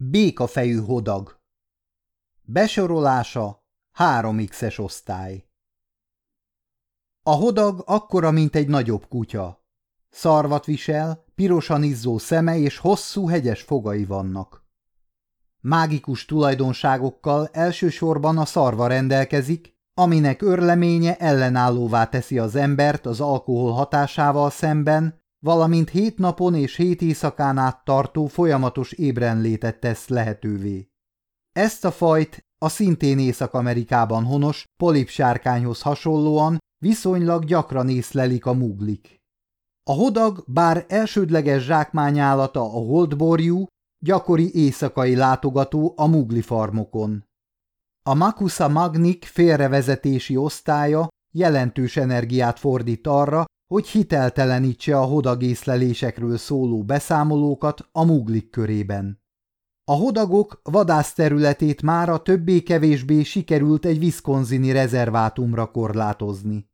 Békafejű hodag Besorolása 3x-es osztály A hodag akkora, mint egy nagyobb kutya. Szarvat visel, pirosan izzó szeme és hosszú hegyes fogai vannak. Mágikus tulajdonságokkal elsősorban a szarva rendelkezik, aminek örleménye ellenállóvá teszi az embert az alkohol hatásával szemben, valamint hét napon és hét éjszakán át tartó folyamatos ébrenlétet tesz lehetővé. Ezt a fajt a szintén Észak-Amerikában honos polipsárkányhoz hasonlóan viszonylag gyakran észlelik a muglik. A hodag, bár elsődleges zsákmányállata a holdborjú, gyakori éjszakai látogató a mugli farmokon. A Makusa Magnik félrevezetési osztálya jelentős energiát fordít arra, hogy hiteltelenítse a hodagészlelésekről szóló beszámolókat a muglik körében. A hodagok vadászterületét már a többé-kevésbé sikerült egy viszkonzini rezervátumra korlátozni.